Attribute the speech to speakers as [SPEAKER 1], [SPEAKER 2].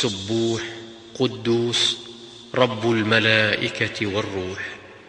[SPEAKER 1] سبوح قدوس رب الملائكة والروح.